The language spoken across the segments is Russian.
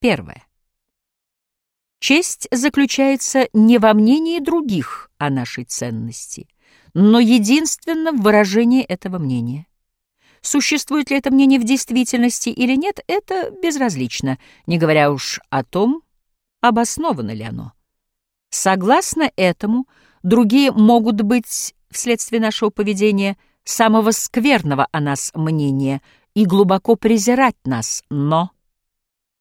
Первое. Честь заключается не во мнении других о нашей ценности, но единственно в выражении этого мнения. Существует ли это мнение в действительности или нет, это безразлично, не говоря уж о том, обосновано ли оно. Согласно этому, другие могут быть, вследствие нашего поведения, самого скверного о нас мнения и глубоко презирать нас, но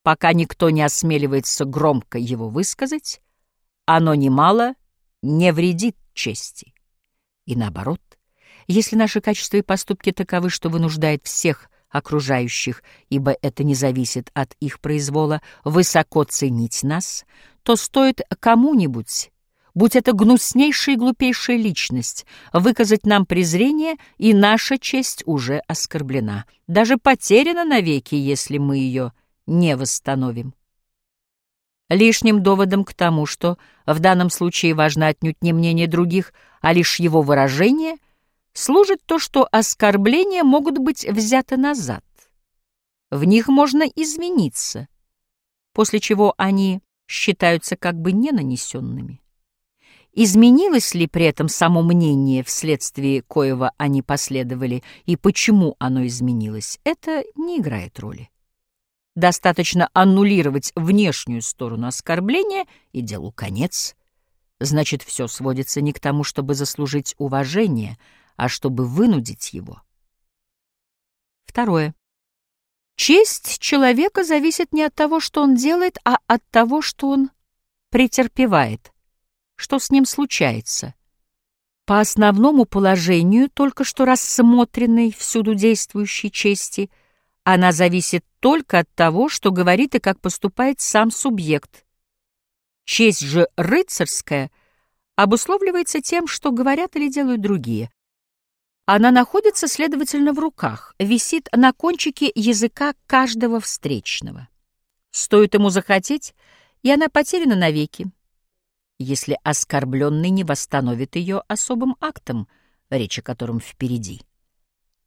пока никто не осмеливается громко его высказать, оно немало не вредит чести. И наоборот, если наши качества и поступки таковы, что вынуждают всех окружающих, ибо это не зависит от их произвола, высоко ценить нас, то стоит кому-нибудь, будь это гнуснейшая и глупейшая личность, выказать нам презрение, и наша честь уже оскорблена, даже потеряна навеки, если мы ее не восстановим. Лишним доводом к тому, что в данном случае важно отнюдь не мнение других, а лишь его выражение, служит то, что оскорбления могут быть взяты назад. В них можно измениться, после чего они считаются как бы не нанесенными. Изменилось ли при этом само мнение, вследствие коего они последовали, и почему оно изменилось, это не играет роли. Достаточно аннулировать внешнюю сторону оскорбления, и делу конец. Значит, все сводится не к тому, чтобы заслужить уважение, а чтобы вынудить его. Второе. Честь человека зависит не от того, что он делает, а от того, что он претерпевает, что с ним случается. По основному положению, только что рассмотренной всюду действующей чести — она зависит только от того, что говорит и как поступает сам субъект. Честь же рыцарская обусловливается тем, что говорят или делают другие. Она находится, следовательно, в руках, висит на кончике языка каждого встречного. Стоит ему захотеть, и она потеряна навеки, если оскорбленный не восстановит ее особым актом, речь о котором впереди.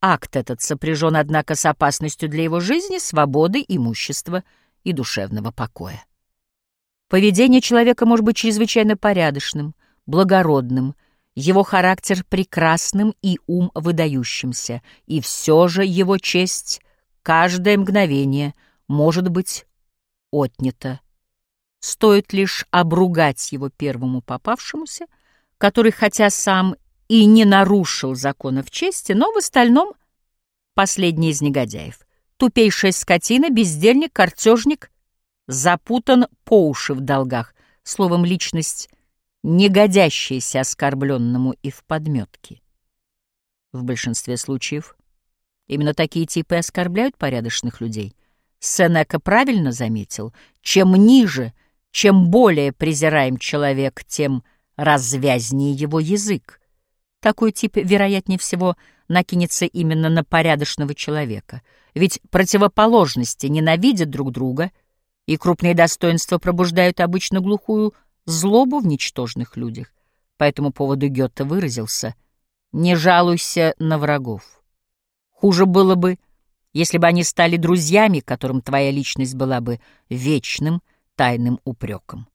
Акт этот сопряжен, однако, с опасностью для его жизни, свободы, имущества и душевного покоя. Поведение человека может быть чрезвычайно порядочным, благородным, его характер прекрасным и ум выдающимся, и все же его честь каждое мгновение может быть отнята. Стоит лишь обругать его первому попавшемуся, который, хотя сам и не нарушил законов чести, но в остальном последний из негодяев. Тупейшая скотина, бездельник, картежник, запутан по уши в долгах, словом, личность, не годящаяся оскорбленному и в подметке. В большинстве случаев именно такие типы оскорбляют порядочных людей. Сенека правильно заметил, чем ниже, чем более презираем человек, тем развязнее его язык. Такой тип, вероятнее всего, накинется именно на порядочного человека. Ведь противоположности ненавидят друг друга, и крупные достоинства пробуждают обычно глухую злобу в ничтожных людях. По этому поводу Гёте выразился «Не жалуйся на врагов». Хуже было бы, если бы они стали друзьями, которым твоя личность была бы вечным тайным упреком.